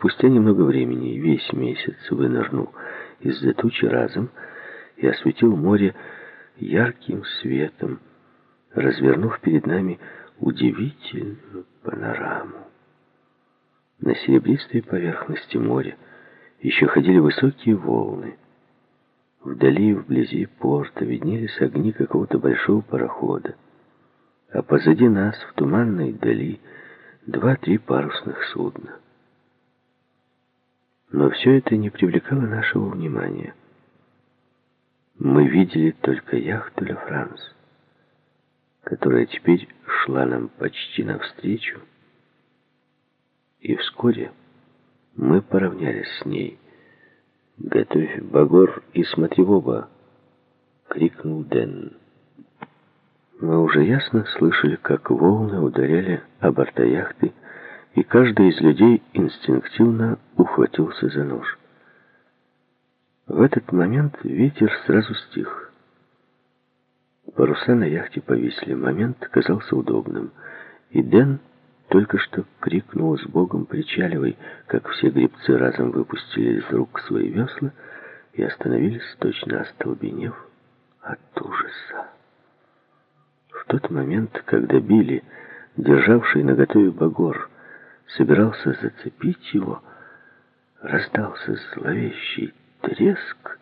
Спустя немного времени весь месяц вынырнул из-за тучи разом и осветил море ярким светом, развернув перед нами удивительную панораму. На серебристой поверхности моря еще ходили высокие волны. Вдали, вблизи порта, виднелись огни какого-то большого парохода. А позади нас, в туманной дали, два-три парусных судна. Но все это не привлекало нашего внимания. Мы видели только яхту «Ля Франс», которая теперь шла нам почти навстречу, и вскоре мы поравнялись с ней. «Готовь багор и смотри в оба!» — крикнул Дэн. Мы уже ясно слышали, как волны ударяли о борта яхты, и каждый из людей инстинктивно ухватился за нож. В этот момент ветер сразу стих. Паруса на яхте повисли. Момент казался удобным, и Дэн только что крикнул с Богом «Причаливай!», как все гребцы разом выпустили из рук свои весла и остановились, точно остолбенев от ужаса. В тот момент, когда Билли, державший наготове Багор, собирался зацепить его, раздался зловещий треск,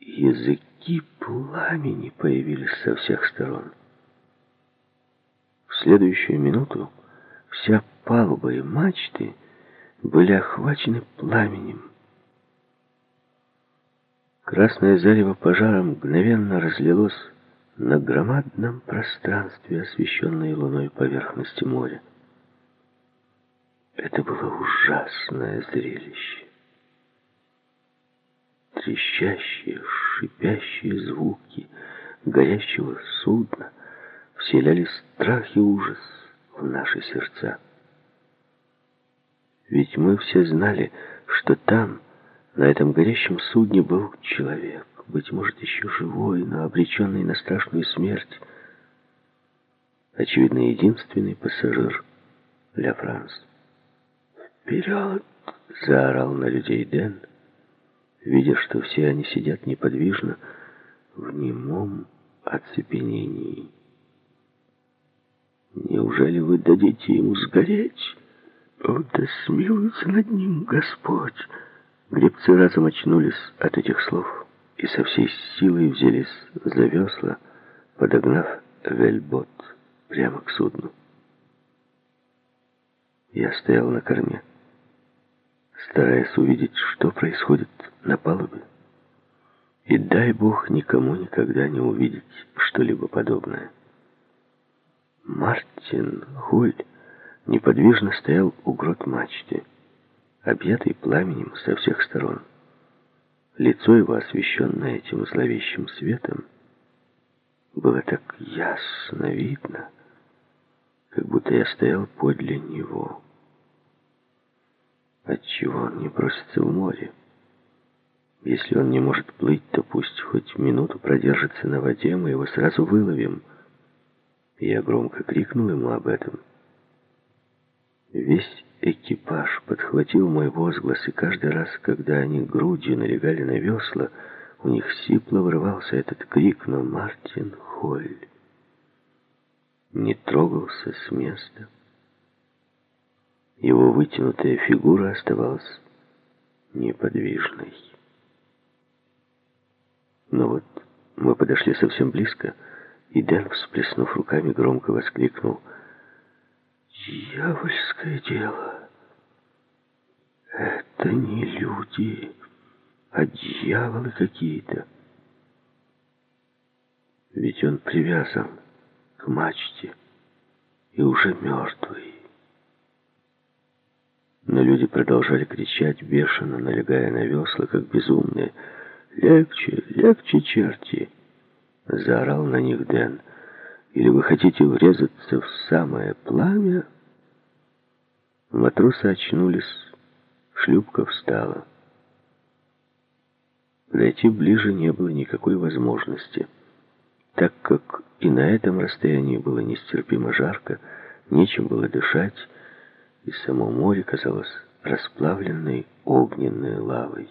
языки пламени появились со всех сторон. В следующую минуту вся палуба и мачты были охвачены пламенем. Красное зарево пожара мгновенно разлилось на громадном пространстве, освещенной луной поверхности моря. Это было ужасное зрелище. Трещащие, шипящие звуки горящего судна — вселяли страх и ужас в наши сердца. Ведь мы все знали, что там, на этом горящем судне, был человек, быть может, еще живой, но обреченный на страшную смерть. Очевидно, единственный пассажир — Ля Франс. «Вперед!» — заорал на людей Дэн, видя, что все они сидят неподвижно в немом оцепенении. Неужели вы дадите ему сгореть? О, да смилуется над ним Господь!» Гребцы разом очнулись от этих слов и со всей силой взялись за весла, подогнав вельбот прямо к судну. Я стоял на корме, стараясь увидеть, что происходит на палубе. И дай Бог никому никогда не увидеть что-либо подобное. Мартин Хуль неподвижно стоял у грот мачты, объятый пламенем со всех сторон. Лицо его, освещенное этим зловещим светом, было так ясно видно, как будто я стоял подле него. Отчего он не бросится в море? Если он не может плыть, то пусть хоть минуту продержится на воде, мы его сразу выловим — я громко крикнул ему об этом. Весь экипаж подхватил мой возглас, и каждый раз, когда они грудью налегали на весла, у них сипло врывался этот крик, но Мартин Холь не трогался с места. Его вытянутая фигура оставалась неподвижной. Но вот мы подошли совсем близко, и Дэн, всплеснув руками, громко воскликнул. «Дьявольское дело! Это не люди, а дьяволы какие-то. Ведь он привязан к мачте и уже мертвый». Но люди продолжали кричать, бешено налегая на весла, как безумные. «Легче, легче, черти!» Заорал на них Дэн. «Или вы хотите врезаться в самое пламя?» Матросы очнулись, шлюпка встала. Найти ближе не было никакой возможности, так как и на этом расстоянии было нестерпимо жарко, нечем было дышать, и само море казалось расплавленной огненной лавой.